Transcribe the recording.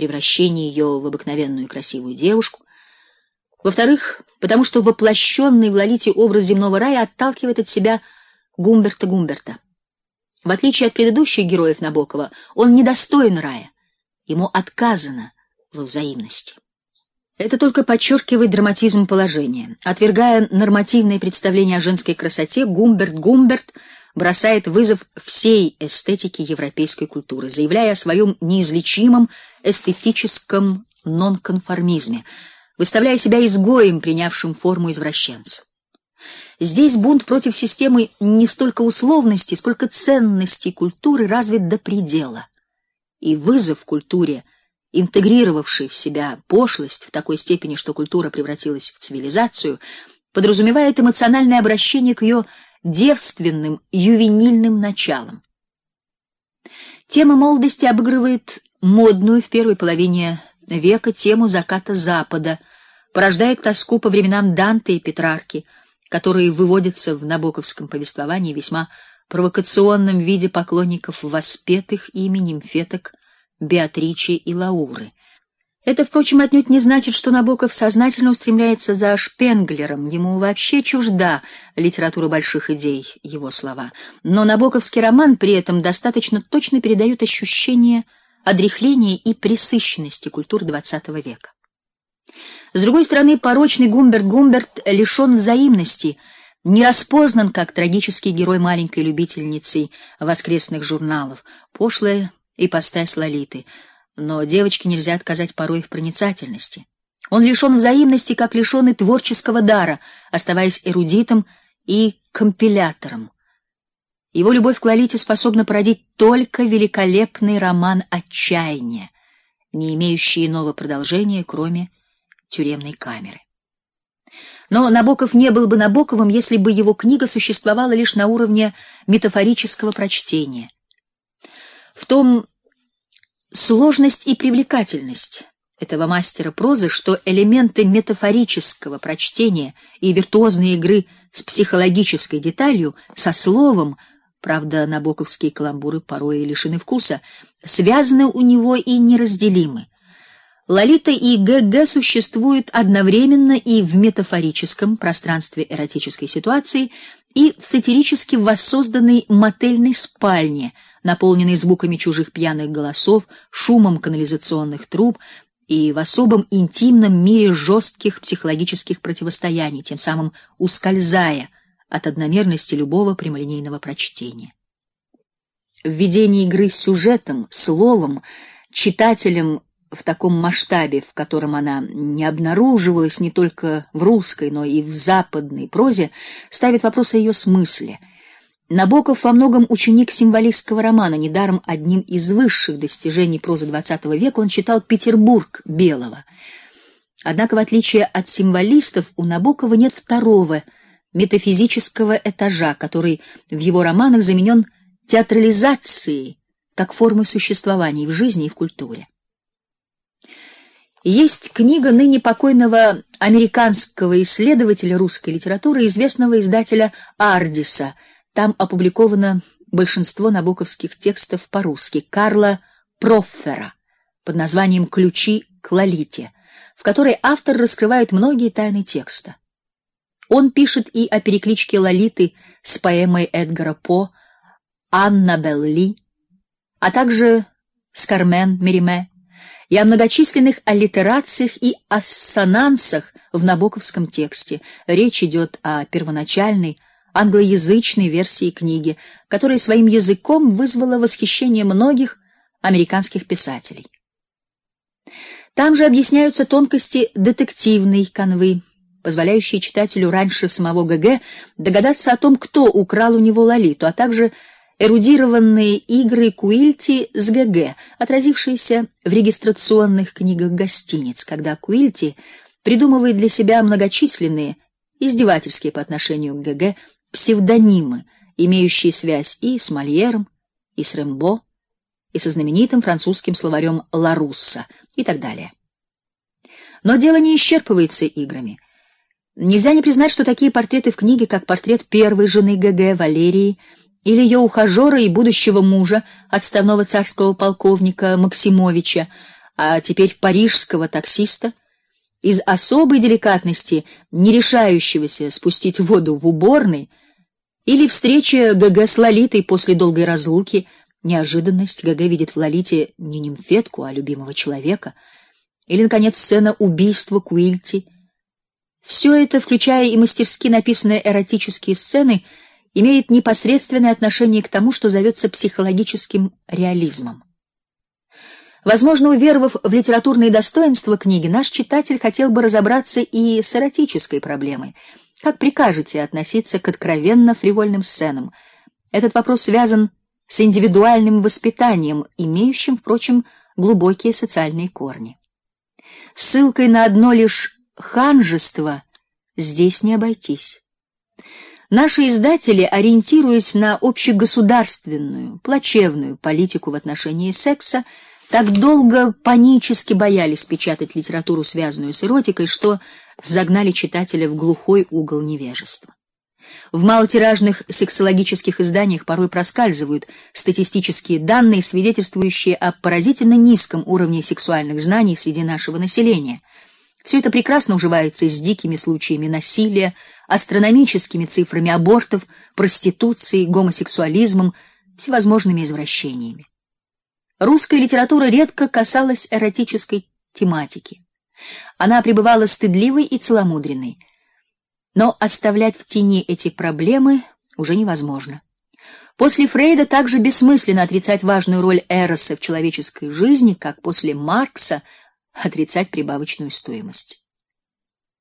превращении ее в обыкновенную красивую девушку. Во-вторых, потому что воплощенный в Лолите образ земного рая отталкивает от себя Гумберта Гумберта. В отличие от предыдущих героев Набокова, он недостоин рая. Ему отказано во взаимности. Это только подчеркивает драматизм положения. Отвергая нормативные представления о женской красоте, Гумберт Гумберт бросает вызов всей эстетике европейской культуры, заявляя о своем неизлечимом эстетическом нонконформизме, выставляя себя изгоем, принявшим форму извращенца. Здесь бунт против системы не столько условности, сколько ценностей культуры развит до предела. И вызов культуре интегрировавший в себя пошлость в такой степени, что культура превратилась в цивилизацию, подразумевает эмоциональное обращение к ее девственным, ювенильным началам. Тема молодости обыгрывает модную в первой половине века тему заката Запада, порождает тоску по временам Данте и Петрарки, которые выводятся в набоковском повествовании весьма провокационном виде поклонников воспетых ими нимфеток Беатричи и Лауры. Это, впрочем, отнюдь не значит, что Набоков сознательно устремляется за Шпенглером. Ему вообще чужда литература больших идей, его слова. Но набоковский роман при этом достаточно точно передает ощущение одряхления и пресыщенности культуры XX века. С другой стороны, порочный Гумберт Гумберт лишен взаимности, не распознан как трагический герой маленькой любительницы воскресных журналов, пошлая ипостась Лолиты, но девочке нельзя отказать порой в проницательности. Он лишен взаимности, как лишен и творческого дара, оставаясь эрудитом и компилятором. Его любовь к Лолите способна породить только великолепный роман отчаяния, не имеющий иного продолжения, кроме тюремной камеры. Но Набоков не был бы Набоковым, если бы его книга существовала лишь на уровне метафорического прочтения. В том сложность и привлекательность этого мастера прозы, что элементы метафорического прочтения и виртуозной игры с психологической деталью, со словом, правда, набоковские каламбуры порой и лишены вкуса, связаны у него и неразделимы. Лолита и ГГ существуют одновременно и в метафорическом пространстве эротической ситуации, и в сатирически воссозданной мотельной спальне – наполненный звуками чужих пьяных голосов, шумом канализационных труб и в особом интимном мире жестких психологических противостояний, тем самым ускользая от одномерности любого прямолинейного прочтения. Введение игры с сюжетом, словом, читателем в таком масштабе, в котором она не обнаруживалась не только в русской, но и в западной прозе, ставит вопрос о ее смысле — Набоков во многом ученик символистского романа, недаром одним из высших достижений прозы XX века он читал Петербург Белого. Однако в отличие от символистов у Набокова нет второго метафизического этажа, который в его романах заменен театрализацией как формы существования в жизни и в культуре. Есть книга ныне покойного американского исследователя русской литературы, известного издателя Ардиса там опубликовано большинство набоковских текстов по-русски Карла Проффера под названием Ключи к Лолите, в которой автор раскрывает многие тайны текста. Он пишет и о перекличке Лолиты с поэмой Эдгара По Аннабель Ли, а также с Кармен Мериме, и о многочисленных аллитерациях и ассонансах в набоковском тексте. Речь идет о первоначальной англоязычной версии книги, которая своим языком вызвала восхищение многих американских писателей. Там же объясняются тонкости детективной канвы, позволяющие читателю раньше самого ГГ догадаться о том, кто украл у него Лолиту, а также эрудированные игры Куильти с ГГ, отразившиеся в регистрационных книгах гостиниц, когда Куильти придумывает для себя многочисленные издевательские по отношению к ГГ псевдонимы, имеющие связь и с Мольером, и с Рембо, и со знаменитым французским словарем Ларусса и так далее. Но дело не исчерпывается играми. Нельзя не признать, что такие портреты в книге, как портрет первой жены ГГ Валерии или ее ухажера и будущего мужа, отставного царского полковника Максимовича, а теперь парижского таксиста, из особой деликатности, не решающегося спустить воду в уборной, или встреча ГГ с Лолитой после долгой разлуки, неожиданность ГГ видит в Лолите не нимфетку, а любимого человека, или наконец сцена убийства Куильти. Все это, включая и мастерски написанные эротические сцены, имеет непосредственное отношение к тому, что зовется психологическим реализмом. Возможно, уверовав в литературные достоинства книги, наш читатель хотел бы разобраться и с эротической проблемой. Как прикажете относиться к откровенно фривольным сценам? Этот вопрос связан с индивидуальным воспитанием, имеющим, впрочем, глубокие социальные корни. Ссылкой на одно лишь ханжество здесь не обойтись. Наши издатели, ориентируясь на общегосударственную, плачевную политику в отношении секса, так долго панически боялись печатать литературу, связанную с эротикой, что загнали читателя в глухой угол невежества. В малотиражных сексологических изданиях порой проскальзывают статистические данные, свидетельствующие о поразительно низком уровне сексуальных знаний среди нашего населения. Все это прекрасно уживается с дикими случаями насилия, астрономическими цифрами абортов, проституцией, гомосексуализмом, всевозможными извращениями. Русская литература редко касалась эротической тематики. Она пребывала стыдливой и целомудренной. Но оставлять в тени эти проблемы уже невозможно. После Фрейда также бессмысленно отрицать важную роль эроса в человеческой жизни, как после Маркса отрицать прибавочную стоимость.